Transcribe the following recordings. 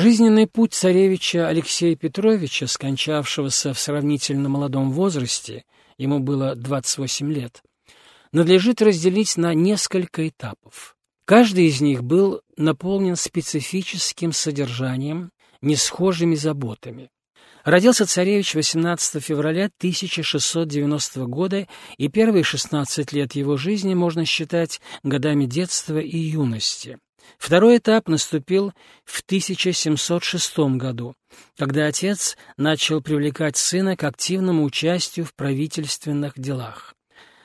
Жизненный путь царевича Алексея Петровича, скончавшегося в сравнительно молодом возрасте, ему было 28 лет, надлежит разделить на несколько этапов. Каждый из них был наполнен специфическим содержанием, несхожими заботами. Родился царевич 18 февраля 1690 года, и первые 16 лет его жизни можно считать годами детства и юности. Второй этап наступил в 1706 году, когда отец начал привлекать сына к активному участию в правительственных делах.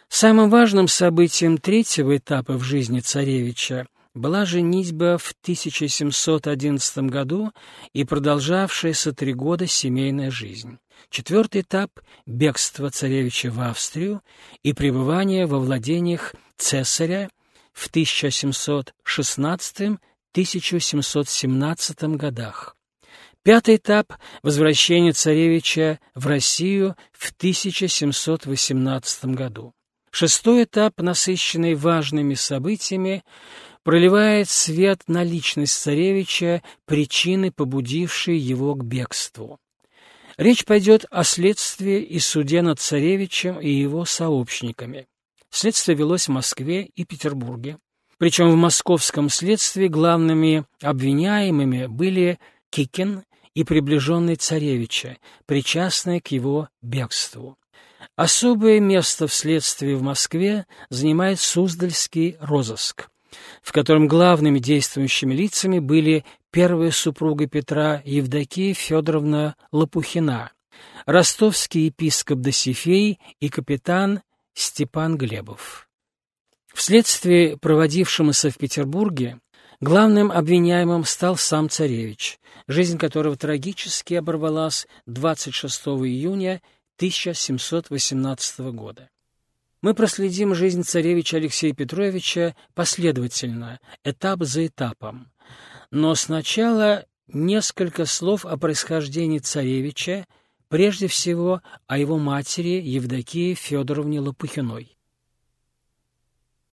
Самым важным событием третьего этапа в жизни царевича была женитьба в 1711 году и продолжавшаяся три года семейная жизнь. Четвертый этап – бегство царевича в Австрию и пребывание во владениях цесаря в 1716-1717 годах. Пятый этап – возвращение царевича в Россию в 1718 году. Шестой этап, насыщенный важными событиями, проливает свет на личность царевича, причины, побудившие его к бегству. Речь пойдет о следствии и суде над царевичем и его сообщниками. Следствие велось в Москве и Петербурге. Причем в московском следствии главными обвиняемыми были Кикин и приближенный царевича, причастные к его бегству. Особое место в следствии в Москве занимает Суздальский розыск в котором главными действующими лицами были первая супруга Петра Евдокия Федоровна Лопухина, ростовский епископ Досифей и капитан Степан Глебов. Вследствие проводившемуся в Петербурге главным обвиняемым стал сам царевич, жизнь которого трагически оборвалась 26 июня 1718 года. Мы проследим жизнь царевича Алексея Петровича последовательно, этап за этапом. Но сначала несколько слов о происхождении царевича, прежде всего о его матери Евдокии Федоровне Лопухиной.